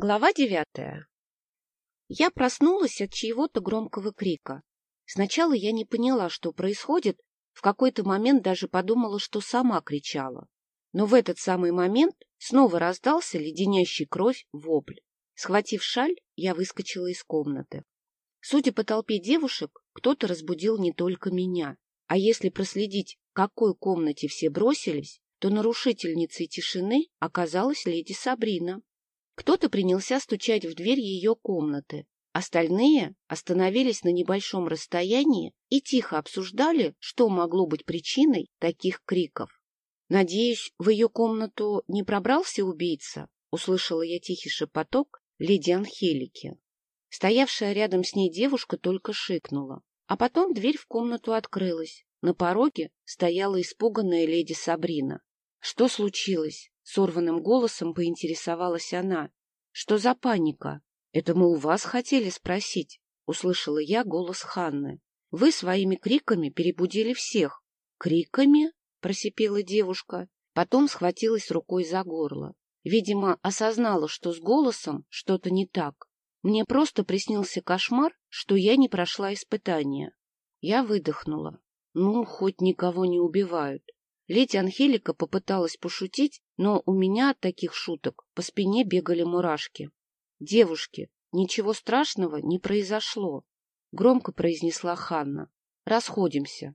Глава девятая. Я проснулась от чьего-то громкого крика. Сначала я не поняла, что происходит, в какой-то момент даже подумала, что сама кричала. Но в этот самый момент снова раздался леденящий кровь вопль. Схватив шаль, я выскочила из комнаты. Судя по толпе девушек, кто-то разбудил не только меня. А если проследить, в какой комнате все бросились, то нарушительницей тишины оказалась леди Сабрина. Кто-то принялся стучать в дверь ее комнаты. Остальные остановились на небольшом расстоянии и тихо обсуждали, что могло быть причиной таких криков. «Надеюсь, в ее комнату не пробрался убийца?» — услышала я тихий шепоток леди Анхелики. Стоявшая рядом с ней девушка только шикнула. А потом дверь в комнату открылась. На пороге стояла испуганная леди Сабрина. Что случилось? Сорванным голосом поинтересовалась она. — Что за паника? — Это мы у вас хотели спросить, — услышала я голос Ханны. — Вы своими криками перебудили всех. — Криками? — просипела девушка. Потом схватилась рукой за горло. Видимо, осознала, что с голосом что-то не так. Мне просто приснился кошмар, что я не прошла испытание. Я выдохнула. Ну, хоть никого не убивают. Леди Анхелика попыталась пошутить, но у меня от таких шуток по спине бегали мурашки. — Девушки, ничего страшного не произошло, — громко произнесла Ханна. — Расходимся.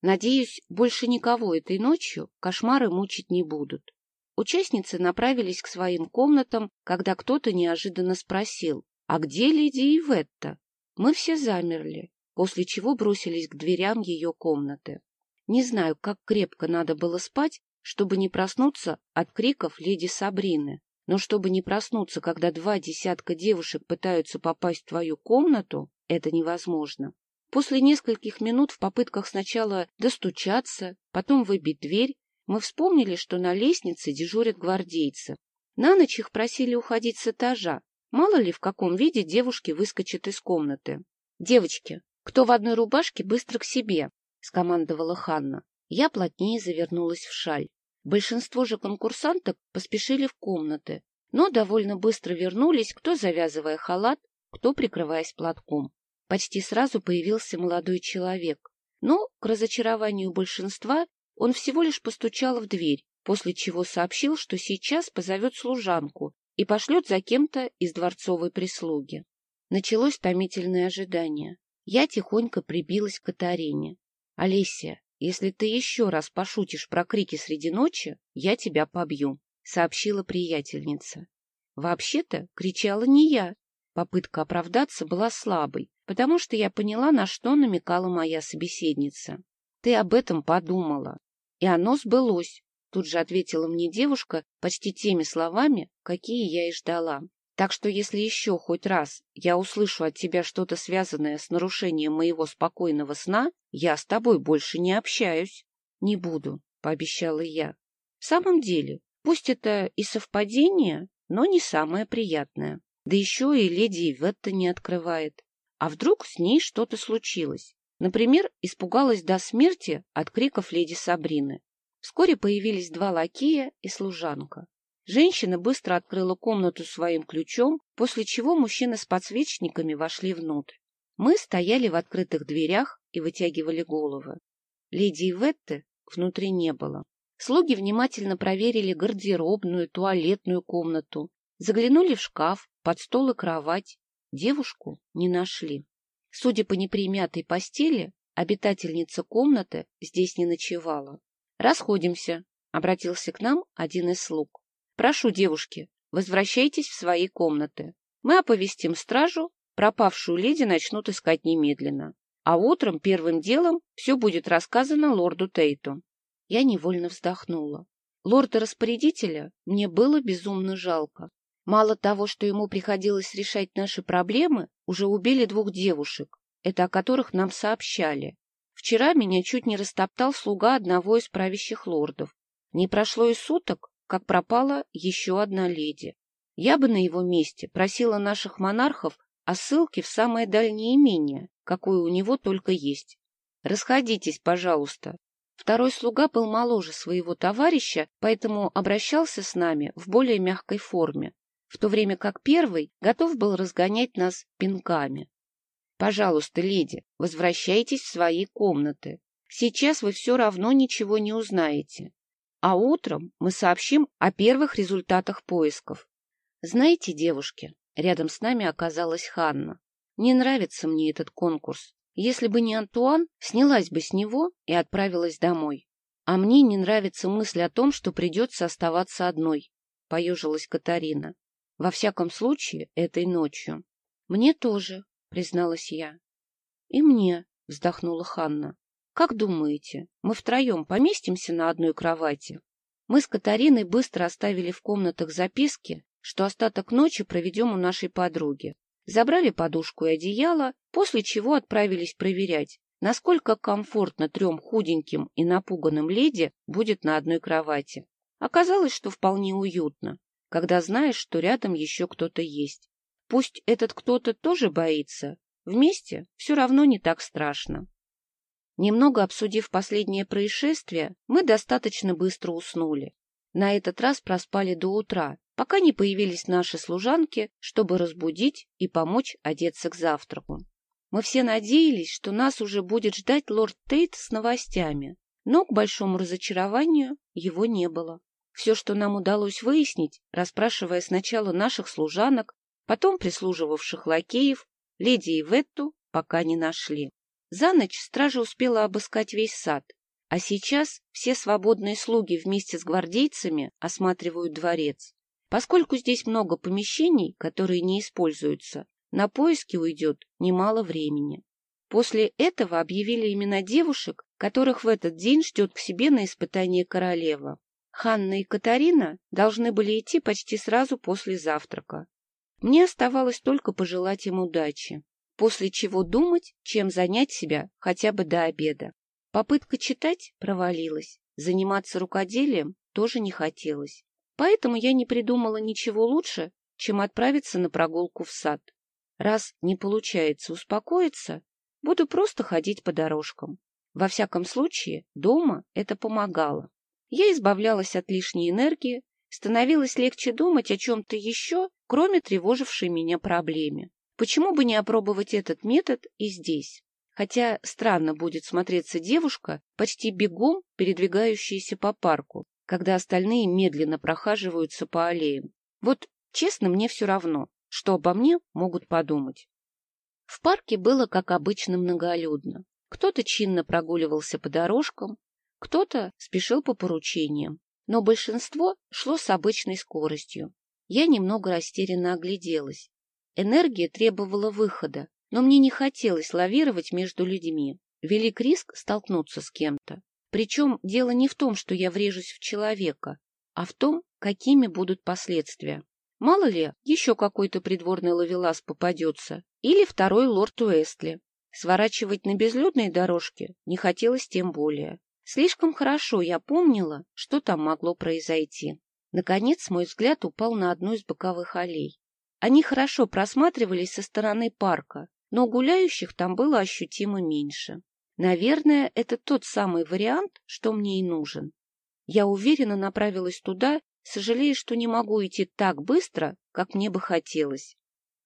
Надеюсь, больше никого этой ночью кошмары мучить не будут. Участницы направились к своим комнатам, когда кто-то неожиданно спросил, «А где леди Иветта?» Мы все замерли, после чего бросились к дверям ее комнаты. Не знаю, как крепко надо было спать, чтобы не проснуться от криков леди Сабрины. Но чтобы не проснуться, когда два десятка девушек пытаются попасть в твою комнату, это невозможно. После нескольких минут в попытках сначала достучаться, потом выбить дверь, мы вспомнили, что на лестнице дежурят гвардейцы. На ночь их просили уходить с этажа. Мало ли, в каком виде девушки выскочат из комнаты. «Девочки, кто в одной рубашке, быстро к себе!» — скомандовала Ханна. Я плотнее завернулась в шаль. Большинство же конкурсанток поспешили в комнаты, но довольно быстро вернулись, кто завязывая халат, кто прикрываясь платком. Почти сразу появился молодой человек. Но, к разочарованию большинства, он всего лишь постучал в дверь, после чего сообщил, что сейчас позовет служанку и пошлет за кем-то из дворцовой прислуги. Началось томительное ожидание. Я тихонько прибилась к Катарине. — Олеся, если ты еще раз пошутишь про крики среди ночи, я тебя побью, — сообщила приятельница. Вообще-то кричала не я. Попытка оправдаться была слабой, потому что я поняла, на что намекала моя собеседница. Ты об этом подумала. И оно сбылось, тут же ответила мне девушка почти теми словами, какие я и ждала. Так что если еще хоть раз я услышу от тебя что-то связанное с нарушением моего спокойного сна, я с тобой больше не общаюсь. — Не буду, — пообещала я. — В самом деле, пусть это и совпадение, но не самое приятное. Да еще и леди Иветта не открывает. А вдруг с ней что-то случилось? Например, испугалась до смерти от криков леди Сабрины. Вскоре появились два лакея и служанка. Женщина быстро открыла комнату своим ключом, после чего мужчины с подсвечниками вошли внутрь. Мы стояли в открытых дверях и вытягивали головы. Леди Иветты внутри не было. Слуги внимательно проверили гардеробную, туалетную комнату, заглянули в шкаф, под стол и кровать. Девушку не нашли. Судя по непримятой постели, обитательница комнаты здесь не ночевала. «Расходимся», — обратился к нам один из слуг. Прошу, девушки, возвращайтесь в свои комнаты. Мы оповестим стражу, пропавшую леди начнут искать немедленно. А утром первым делом все будет рассказано лорду Тейту. Я невольно вздохнула. Лорда-распорядителя мне было безумно жалко. Мало того, что ему приходилось решать наши проблемы, уже убили двух девушек, это о которых нам сообщали. Вчера меня чуть не растоптал слуга одного из правящих лордов. Не прошло и суток, как пропала еще одна леди. Я бы на его месте просила наших монархов о ссылке в самое дальнее имение, какое у него только есть. Расходитесь, пожалуйста. Второй слуга был моложе своего товарища, поэтому обращался с нами в более мягкой форме. в то время как первый готов был разгонять нас пинками. Пожалуйста, леди, возвращайтесь в свои комнаты. Сейчас вы все равно ничего не узнаете. А утром мы сообщим о первых результатах поисков. Знаете, девушки, рядом с нами оказалась Ханна. Не нравится мне этот конкурс. Если бы не Антуан, снялась бы с него и отправилась домой. А мне не нравится мысль о том, что придется оставаться одной, — поежилась Катарина. Во всяком случае, этой ночью. Мне тоже, призналась я. — И мне, — вздохнула Ханна. — Как думаете, мы втроем поместимся на одной кровати? Мы с Катариной быстро оставили в комнатах записки, что остаток ночи проведем у нашей подруги. Забрали подушку и одеяло, после чего отправились проверять, насколько комфортно трем худеньким и напуганным леди будет на одной кровати. Оказалось, что вполне уютно, когда знаешь, что рядом еще кто-то есть. Пусть этот кто-то тоже боится, вместе все равно не так страшно. Немного обсудив последнее происшествие, мы достаточно быстро уснули. На этот раз проспали до утра, пока не появились наши служанки, чтобы разбудить и помочь одеться к завтраку. Мы все надеялись, что нас уже будет ждать лорд Тейт с новостями, но, к большому разочарованию, его не было. Все, что нам удалось выяснить, расспрашивая сначала наших служанок, Потом прислуживавших лакеев, леди Иветту пока не нашли. За ночь стража успела обыскать весь сад, а сейчас все свободные слуги вместе с гвардейцами осматривают дворец. Поскольку здесь много помещений, которые не используются, на поиски уйдет немало времени. После этого объявили имена девушек, которых в этот день ждет к себе на испытание королева. Ханна и Катарина должны были идти почти сразу после завтрака. Мне оставалось только пожелать им удачи, после чего думать, чем занять себя хотя бы до обеда. Попытка читать провалилась, заниматься рукоделием тоже не хотелось. Поэтому я не придумала ничего лучше, чем отправиться на прогулку в сад. Раз не получается успокоиться, буду просто ходить по дорожкам. Во всяком случае, дома это помогало. Я избавлялась от лишней энергии, становилось легче думать о чем-то еще, кроме тревожившей меня проблеме. Почему бы не опробовать этот метод и здесь? Хотя странно будет смотреться девушка, почти бегом передвигающаяся по парку, когда остальные медленно прохаживаются по аллеям. Вот честно, мне все равно, что обо мне могут подумать. В парке было, как обычно, многолюдно. Кто-то чинно прогуливался по дорожкам, кто-то спешил по поручениям, но большинство шло с обычной скоростью. Я немного растерянно огляделась. Энергия требовала выхода, но мне не хотелось лавировать между людьми. Велик риск столкнуться с кем-то. Причем дело не в том, что я врежусь в человека, а в том, какими будут последствия. Мало ли, еще какой-то придворный ловелас попадется, или второй лорд Уэстли. Сворачивать на безлюдные дорожки не хотелось тем более. Слишком хорошо я помнила, что там могло произойти. Наконец мой взгляд упал на одну из боковых аллей. Они хорошо просматривались со стороны парка, но гуляющих там было ощутимо меньше. Наверное, это тот самый вариант, что мне и нужен. Я уверенно направилась туда, сожалея, что не могу идти так быстро, как мне бы хотелось.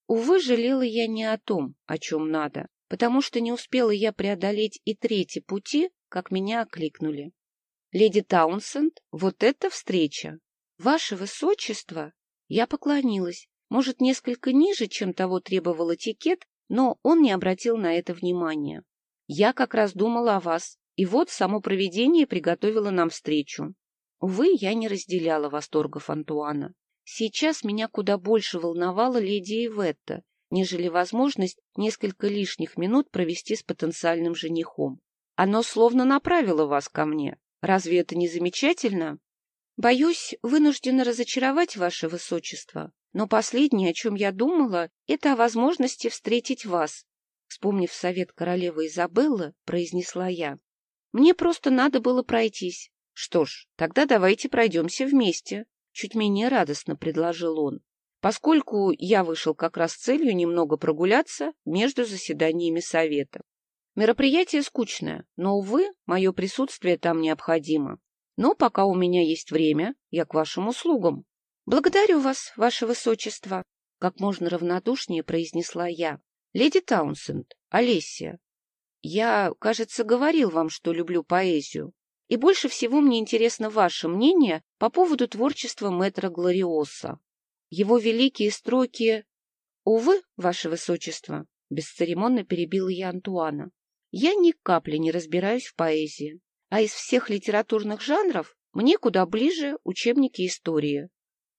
Увы, жалела я не о том, о чем надо, потому что не успела я преодолеть и трети пути, как меня окликнули. — Леди Таунсенд, вот это встреча! — Ваше Высочество! Я поклонилась, может, несколько ниже, чем того требовал этикет, но он не обратил на это внимания. Я как раз думала о вас, и вот само проведение приготовило нам встречу. Увы, я не разделяла восторгов Антуана. Сейчас меня куда больше волновала леди Иветта, нежели возможность несколько лишних минут провести с потенциальным женихом. Оно словно направило вас ко мне. Разве это не замечательно? Боюсь, вынуждена разочаровать ваше высочество, но последнее, о чем я думала, это о возможности встретить вас. Вспомнив совет королевы Изабеллы, произнесла я. Мне просто надо было пройтись. Что ж, тогда давайте пройдемся вместе. Чуть менее радостно предложил он, поскольку я вышел как раз с целью немного прогуляться между заседаниями совета. Мероприятие скучное, но, увы, мое присутствие там необходимо. Но пока у меня есть время, я к вашим услугам. Благодарю вас, ваше высочество, как можно равнодушнее произнесла я. Леди Таунсенд, Олесия, я, кажется, говорил вам, что люблю поэзию. И больше всего мне интересно ваше мнение по поводу творчества мэтра Глориоса. Его великие строки... Увы, ваше высочество, бесцеремонно перебила я Антуана. Я ни капли не разбираюсь в поэзии, а из всех литературных жанров мне куда ближе учебники истории.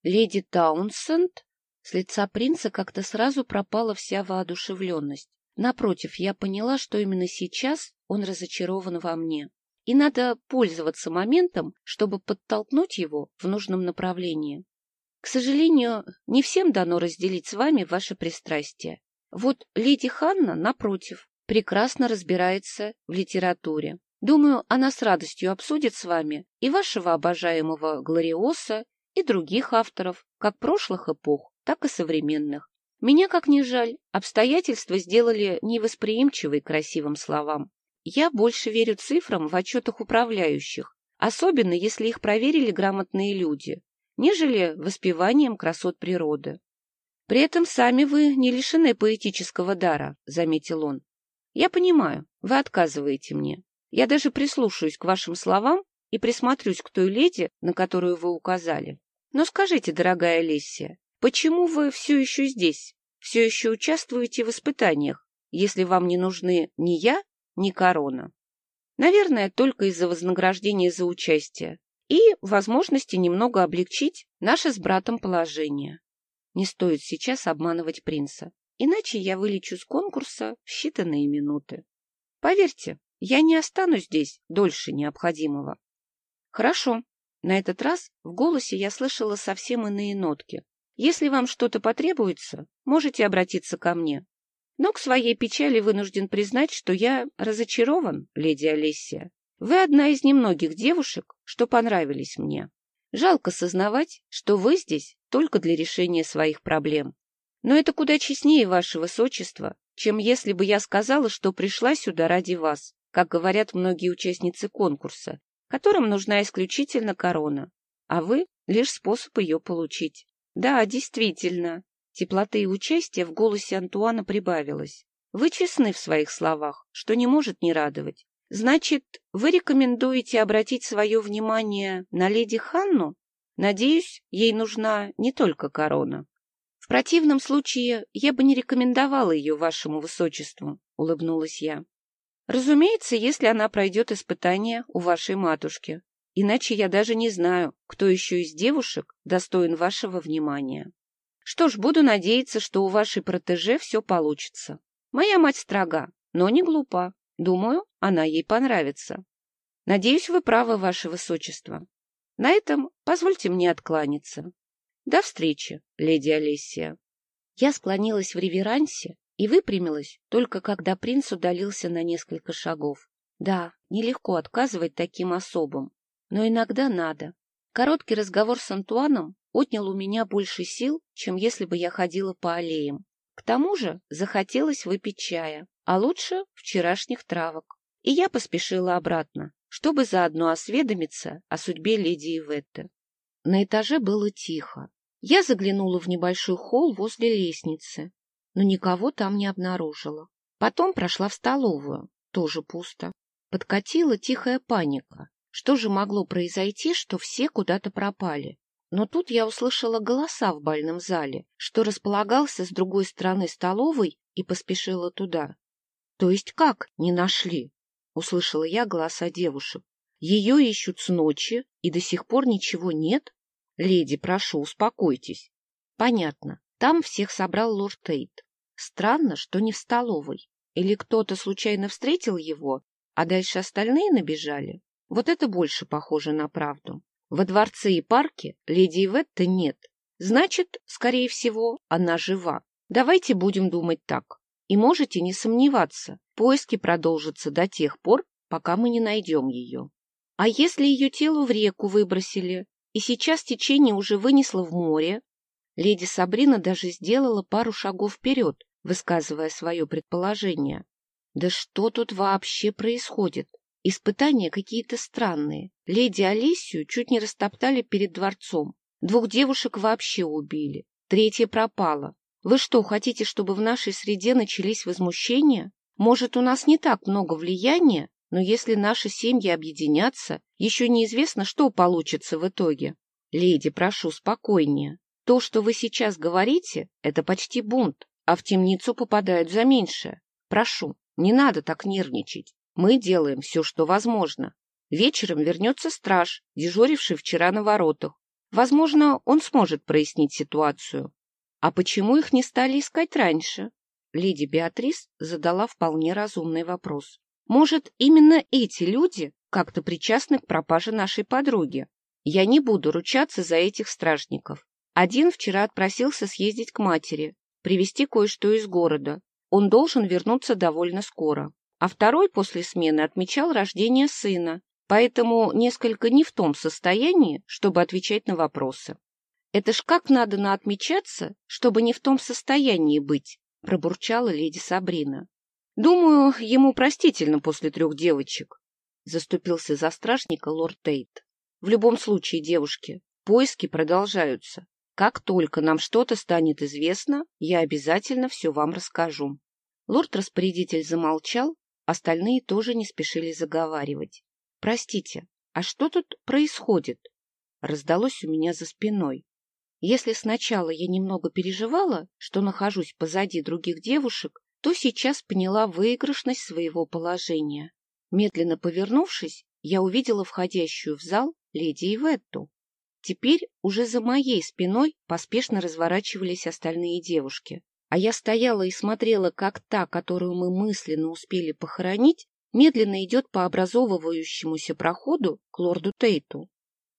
Леди Таунсенд с лица принца как-то сразу пропала вся воодушевленность. Напротив, я поняла, что именно сейчас он разочарован во мне. И надо пользоваться моментом, чтобы подтолкнуть его в нужном направлении. К сожалению, не всем дано разделить с вами ваше пристрастие. Вот леди Ханна, напротив, прекрасно разбирается в литературе. Думаю, она с радостью обсудит с вами и вашего обожаемого Глориоса, и других авторов, как прошлых эпох, так и современных. Меня, как ни жаль, обстоятельства сделали невосприимчивой к красивым словам. Я больше верю цифрам в отчетах управляющих, особенно если их проверили грамотные люди, нежели воспеванием красот природы. При этом сами вы не лишены поэтического дара, — заметил он. Я понимаю, вы отказываете мне. Я даже прислушаюсь к вашим словам и присмотрюсь к той леди, на которую вы указали. Но скажите, дорогая Лессия, Почему вы все еще здесь, все еще участвуете в испытаниях, если вам не нужны ни я, ни корона? Наверное, только из-за вознаграждения за участие и возможности немного облегчить наше с братом положение. Не стоит сейчас обманывать принца, иначе я вылечу с конкурса в считанные минуты. Поверьте, я не останусь здесь дольше необходимого. Хорошо. На этот раз в голосе я слышала совсем иные нотки. Если вам что-то потребуется, можете обратиться ко мне. Но к своей печали вынужден признать, что я разочарован, леди Олесия. Вы одна из немногих девушек, что понравились мне. Жалко сознавать, что вы здесь только для решения своих проблем. Но это куда честнее, ваше высочество, чем если бы я сказала, что пришла сюда ради вас, как говорят многие участницы конкурса, которым нужна исключительно корона, а вы — лишь способ ее получить. Да, действительно. Теплоты и участия в голосе Антуана прибавилось. Вы честны в своих словах, что не может не радовать. Значит, вы рекомендуете обратить свое внимание на леди Ханну? Надеюсь, ей нужна не только корона. В противном случае я бы не рекомендовала ее вашему высочеству, улыбнулась я. Разумеется, если она пройдет испытание у вашей матушки. Иначе я даже не знаю, кто еще из девушек достоин вашего внимания. Что ж, буду надеяться, что у вашей протеже все получится. Моя мать строга, но не глупа. Думаю, она ей понравится. Надеюсь, вы правы, ваше высочество. На этом позвольте мне откланяться. До встречи, леди Олесия. Я склонилась в реверансе и выпрямилась, только когда принц удалился на несколько шагов. Да, нелегко отказывать таким особым, но иногда надо. Короткий разговор с Антуаном отнял у меня больше сил, чем если бы я ходила по аллеям. К тому же захотелось выпить чая, а лучше вчерашних травок. И я поспешила обратно, чтобы заодно осведомиться о судьбе леди Иветты. На этаже было тихо. Я заглянула в небольшой холл возле лестницы, но никого там не обнаружила. Потом прошла в столовую, тоже пусто. Подкатила тихая паника. Что же могло произойти, что все куда-то пропали? Но тут я услышала голоса в бальном зале, что располагался с другой стороны столовой, и поспешила туда. — То есть как не нашли? — услышала я голоса девушек. — Ее ищут с ночи, и до сих пор ничего нет? Леди, прошу, успокойтесь. — Понятно. Там всех собрал лорд Тейт. Странно, что не в столовой. Или кто-то случайно встретил его, а дальше остальные набежали? Вот это больше похоже на правду. Во дворце и парке леди Иветты нет. Значит, скорее всего, она жива. Давайте будем думать так. И можете не сомневаться, поиски продолжатся до тех пор, пока мы не найдем ее. А если ее тело в реку выбросили, и сейчас течение уже вынесло в море? Леди Сабрина даже сделала пару шагов вперед, высказывая свое предположение. Да что тут вообще происходит? Испытания какие-то странные. Леди Алисию чуть не растоптали перед дворцом. Двух девушек вообще убили, третья пропала. Вы что, хотите, чтобы в нашей среде начались возмущения? Может, у нас не так много влияния, но если наши семьи объединятся, еще неизвестно, что получится в итоге. Леди, прошу, спокойнее. То, что вы сейчас говорите, это почти бунт, а в темницу попадают за меньшее. Прошу, не надо так нервничать. Мы делаем все, что возможно. Вечером вернется страж, дежуривший вчера на воротах. Возможно, он сможет прояснить ситуацию. А почему их не стали искать раньше? Леди Беатрис задала вполне разумный вопрос. Может, именно эти люди как-то причастны к пропаже нашей подруги? Я не буду ручаться за этих стражников. Один вчера отпросился съездить к матери, привезти кое-что из города. Он должен вернуться довольно скоро. А второй после смены отмечал рождение сына, поэтому несколько не в том состоянии, чтобы отвечать на вопросы. Это ж как надо наотмечаться, чтобы не в том состоянии быть, пробурчала леди Сабрина. Думаю, ему простительно после трех девочек. Заступился за стражника лорд Тейт. В любом случае, девушки, поиски продолжаются. Как только нам что-то станет известно, я обязательно все вам расскажу. Лорд-распорядитель замолчал, остальные тоже не спешили заговаривать. Простите, а что тут происходит? Раздалось у меня за спиной. Если сначала я немного переживала, что нахожусь позади других девушек, то сейчас поняла выигрышность своего положения. Медленно повернувшись, я увидела входящую в зал леди Иветту. Теперь уже за моей спиной поспешно разворачивались остальные девушки, а я стояла и смотрела, как та, которую мы мысленно успели похоронить, медленно идет по образовывающемуся проходу к лорду Тейту.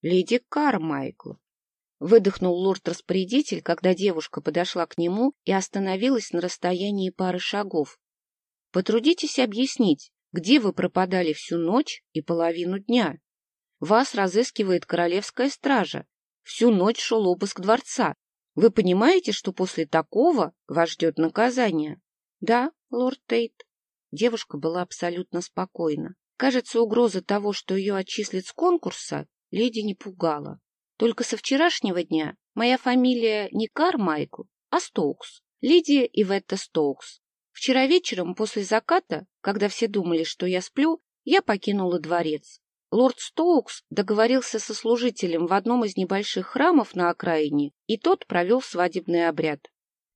«Леди Кармайкл!» Выдохнул лорд-распорядитель, когда девушка подошла к нему и остановилась на расстоянии пары шагов. «Потрудитесь объяснить, где вы пропадали всю ночь и половину дня? Вас разыскивает королевская стража. Всю ночь шел обыск дворца. Вы понимаете, что после такого вас ждет наказание?» «Да, лорд Тейт», Девушка была абсолютно спокойна. Кажется, угроза того, что ее отчислят с конкурса, леди не пугала. Только со вчерашнего дня моя фамилия не Кармайкл, а Стоукс. Лидия Иветта Стоукс. Вчера вечером после заката, когда все думали, что я сплю, я покинула дворец. Лорд Стоукс договорился со служителем в одном из небольших храмов на окраине, и тот провел свадебный обряд.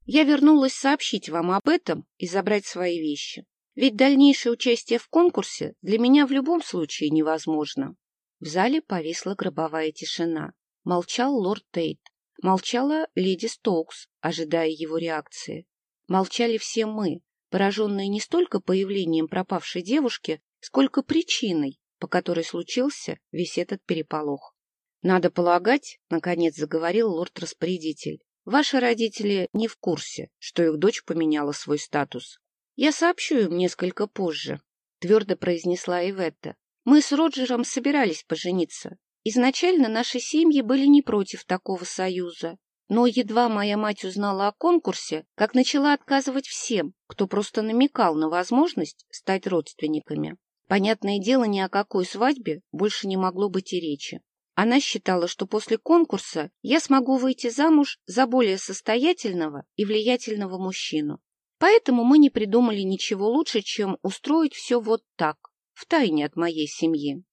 Я вернулась сообщить вам об этом и забрать свои вещи. Ведь дальнейшее участие в конкурсе для меня в любом случае невозможно. В зале повисла гробовая тишина. Молчал лорд Тейт. Молчала леди Стоукс, ожидая его реакции. Молчали все мы, пораженные не столько появлением пропавшей девушки, сколько причиной, по которой случился весь этот переполох. «Надо полагать», — наконец заговорил лорд-распорядитель, «ваши родители не в курсе, что их дочь поменяла свой статус. «Я сообщу им несколько позже», — твердо произнесла Иветта. «Мы с Роджером собирались пожениться. Изначально наши семьи были не против такого союза. Но едва моя мать узнала о конкурсе, как начала отказывать всем, кто просто намекал на возможность стать родственниками. Понятное дело, ни о какой свадьбе больше не могло быть и речи. Она считала, что после конкурса я смогу выйти замуж за более состоятельного и влиятельного мужчину. Поэтому мы не придумали ничего лучше, чем устроить все вот так, в тайне от моей семьи.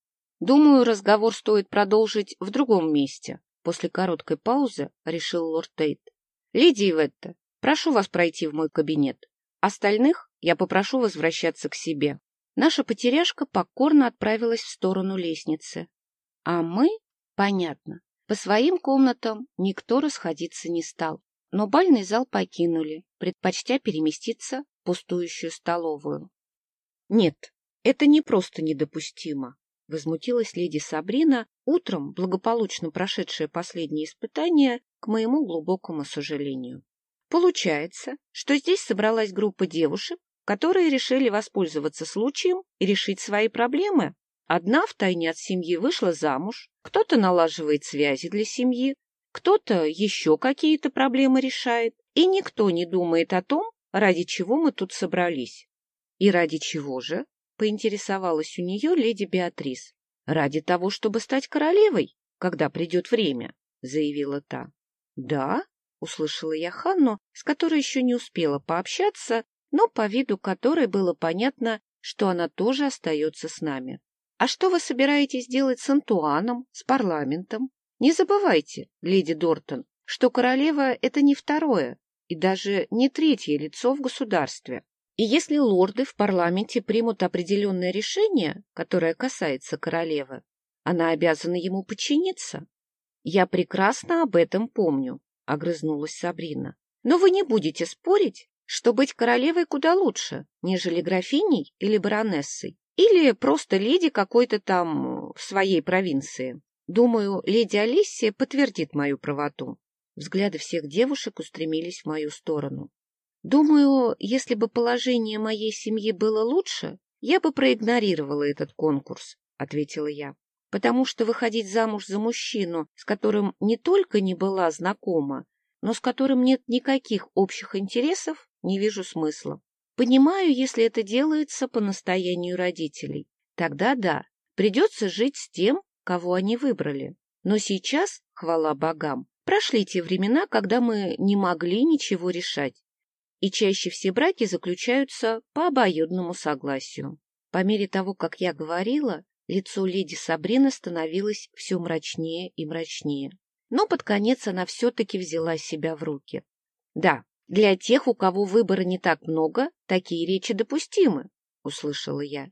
Думаю, разговор стоит продолжить в другом месте. После короткой паузы решил лорд Тейт. Леди Иветта, прошу вас пройти в мой кабинет. Остальных я попрошу возвращаться к себе. Наша потеряшка покорно отправилась в сторону лестницы. А мы, понятно, по своим комнатам никто расходиться не стал но бальный зал покинули, предпочтя переместиться в пустующую столовую. — Нет, это не просто недопустимо, — возмутилась леди Сабрина, утром благополучно прошедшая последнее испытание, к моему глубокому сожалению. Получается, что здесь собралась группа девушек, которые решили воспользоваться случаем и решить свои проблемы. Одна втайне от семьи вышла замуж, кто-то налаживает связи для семьи, кто-то еще какие-то проблемы решает, и никто не думает о том, ради чего мы тут собрались. И ради чего же? Поинтересовалась у нее леди Беатрис. Ради того, чтобы стать королевой, когда придет время. заявила та. Да? Услышала я Ханну, с которой еще не успела пообщаться, но по виду которой было понятно, что она тоже остается с нами. А что вы собираетесь делать с Антуаном, с парламентом? Не забывайте, леди Дортон, что королева — это не второе и даже не третье лицо в государстве. И если лорды в парламенте примут определенное решение, которое касается королевы, она обязана ему подчиниться. Я прекрасно об этом помню, — огрызнулась Сабрина. Но вы не будете спорить, что быть королевой куда лучше, нежели графиней или баронессой, или просто леди какой-то там в своей провинции. Думаю, леди Алисия подтвердит мою правоту. Взгляды всех девушек устремились в мою сторону. Думаю, если бы положение моей семьи было лучше, я бы проигнорировала этот конкурс, — ответила я потому что выходить замуж за мужчину, с которым не только не была знакома, но с которым нет никаких общих интересов, не вижу смысла. Понимаю, если это делается по настоянию родителей. Тогда да, придется жить с тем, кого они выбрали. Но сейчас, хвала богам, прошли те времена, когда мы не могли ничего решать. И чаще все браки заключаются по обоюдному согласию. По мере того, как я говорила, Лицо леди Сабрины становилось все мрачнее и мрачнее. Но под конец она все-таки взяла себя в руки. Да, для тех, у кого выбора не так много, такие речи допустимы, — услышала я.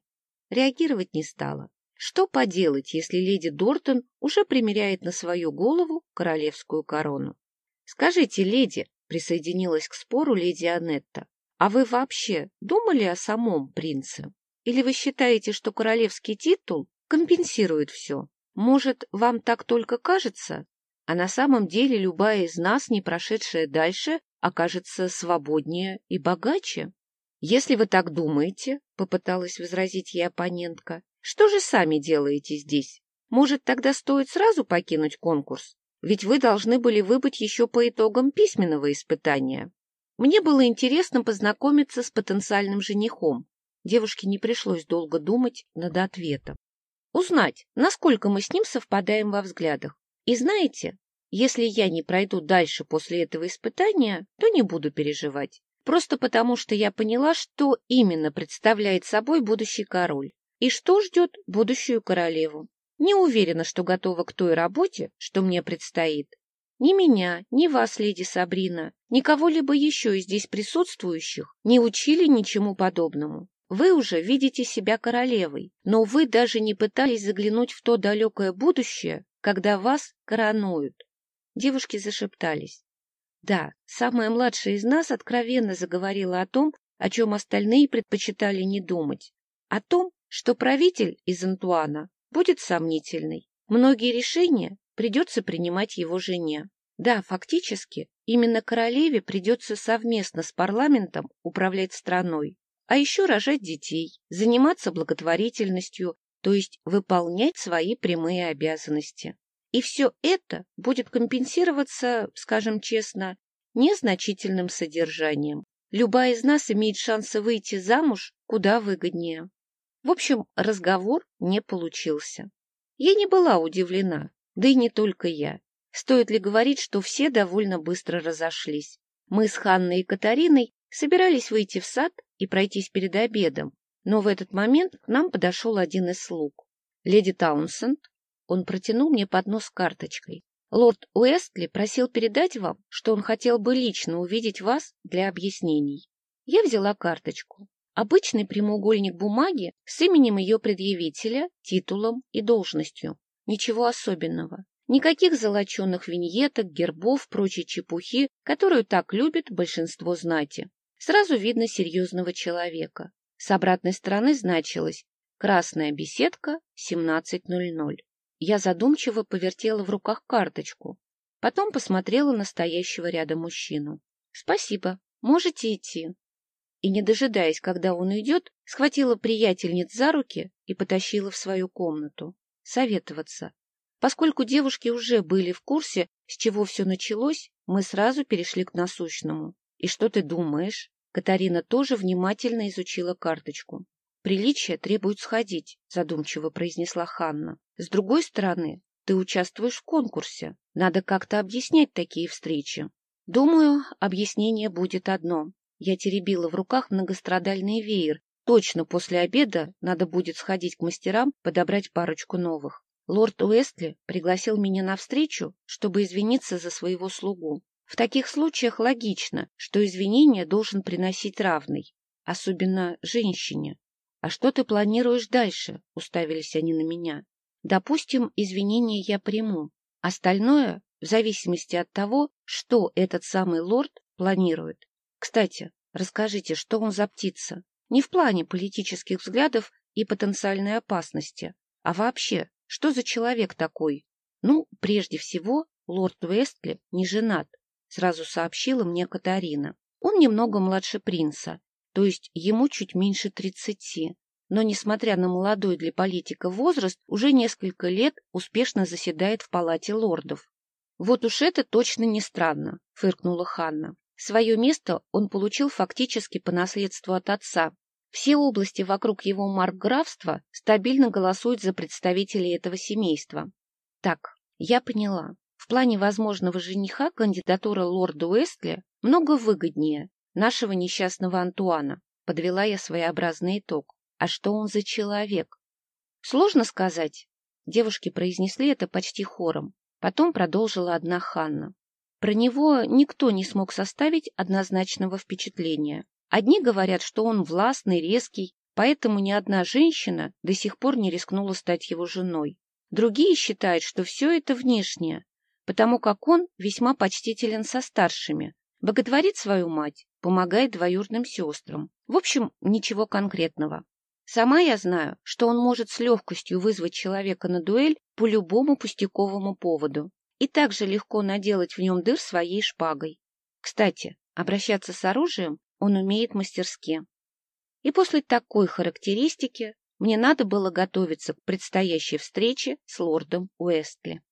Реагировать не стала. Что поделать, если леди Дортон уже примеряет на свою голову королевскую корону? — Скажите, леди, — присоединилась к спору леди Анетта, — а вы вообще думали о самом принце? Или вы считаете, что королевский титул компенсирует все? Может, вам так только кажется? А на самом деле любая из нас, не прошедшая дальше, окажется свободнее и богаче? Если вы так думаете, — попыталась возразить ей оппонентка, — что же сами делаете здесь? Может, тогда стоит сразу покинуть конкурс? Ведь вы должны были выбыть еще по итогам письменного испытания. Мне было интересно познакомиться с потенциальным женихом, Девушке не пришлось долго думать над ответом. Узнать, насколько мы с ним совпадаем во взглядах. И знаете, если я не пройду дальше после этого испытания, то не буду переживать. Просто потому, что я поняла, что именно представляет собой будущий король и что ждет будущую королеву. Не уверена, что готова к той работе, что мне предстоит. Ни меня, ни вас, леди Сабрина, ни кого-либо еще из здесь присутствующих не учили ничему подобному. Вы уже видите себя королевой, но вы даже не пытались заглянуть в то далекое будущее, когда вас коронуют. Девушки зашептались. Да, самая младшая из нас откровенно заговорила о том, о чем остальные предпочитали не думать. О том, что правитель из Антуана будет сомнительный. Многие решения придется принимать его жене. Да, фактически, именно королеве придется совместно с парламентом управлять страной а еще рожать детей, заниматься благотворительностью, то есть выполнять свои прямые обязанности. И все это будет компенсироваться, скажем честно, незначительным содержанием. Любая из нас имеет шансы выйти замуж куда выгоднее. В общем, разговор не получился. Я не была удивлена, да и не только я. Стоит ли говорить, что все довольно быстро разошлись. Мы с Ханной и Катариной собирались выйти в сад и пройтись перед обедом, но в этот момент к нам подошел один из слуг. Леди Таунсенд, он протянул мне поднос с карточкой. Лорд Уэстли просил передать вам, что он хотел бы лично увидеть вас для объяснений. Я взяла карточку. Обычный прямоугольник бумаги с именем ее предъявителя, титулом и должностью. Ничего особенного. Никаких золоченных виньеток, гербов, прочей чепухи, которую так любит большинство знати. Сразу видно серьезного человека. С обратной стороны значилось «Красная беседка, 17.00». Я задумчиво повертела в руках карточку. Потом посмотрела на стоящего рядом мужчину. «Спасибо, можете идти». И, не дожидаясь, когда он уйдет, схватила приятельниц за руки и потащила в свою комнату. Советоваться. Поскольку девушки уже были в курсе, с чего все началось, мы сразу перешли к насущному. «И что ты думаешь?» Катарина тоже внимательно изучила карточку. «Приличие требует сходить», — задумчиво произнесла Ханна. «С другой стороны, ты участвуешь в конкурсе. Надо как-то объяснять такие встречи. Думаю, объяснение будет одно. Я теребила в руках многострадальный веер. Точно после обеда надо будет сходить к мастерам, подобрать парочку новых. Лорд Уэстли пригласил меня на встречу, чтобы извиниться за своего слугу. В таких случаях логично, что извинения должен приносить равный, особенно женщине. — А что ты планируешь дальше? — уставились они на меня. — Допустим, извинения я приму. Остальное в зависимости от того, что этот самый лорд планирует. Кстати, расскажите, что он за птица? Не в плане политических взглядов и потенциальной опасности, а вообще, что за человек такой? Ну, прежде всего, лорд Уэстли не женат, сразу сообщила мне Катарина. Он немного младше принца, то есть ему чуть меньше тридцати. Но, несмотря на молодой для политика возраст, уже несколько лет успешно заседает в палате лордов. «Вот уж это точно не странно», — фыркнула Ханна. Свое место он получил фактически по наследству от отца. Все области вокруг его маркграфства стабильно голосуют за представителей этого семейства. Так, я поняла. В плане возможного жениха кандидатура лорда Уэстли много выгоднее, нашего несчастного Антуана, подвела я своеобразный итог. А что он за человек? Сложно сказать. Девушки произнесли это почти хором. Потом продолжила одна Ханна. Про него никто не смог составить однозначного впечатления. Одни говорят, что он властный, резкий, поэтому ни одна женщина до сих пор не рискнула стать его женой. Другие считают, что все это внешнее, потому как он весьма почтителен со старшими, боготворит свою мать, помогает двоюродным сестрам. В общем, ничего конкретного. Сама я знаю, что он может с легкостью вызвать человека на дуэль по любому пустяковому поводу и также легко наделать в нем дыр своей шпагой. Кстати, обращаться с оружием он умеет мастерски. И после такой характеристики мне надо было готовиться к предстоящей встрече с лордом Уэстли.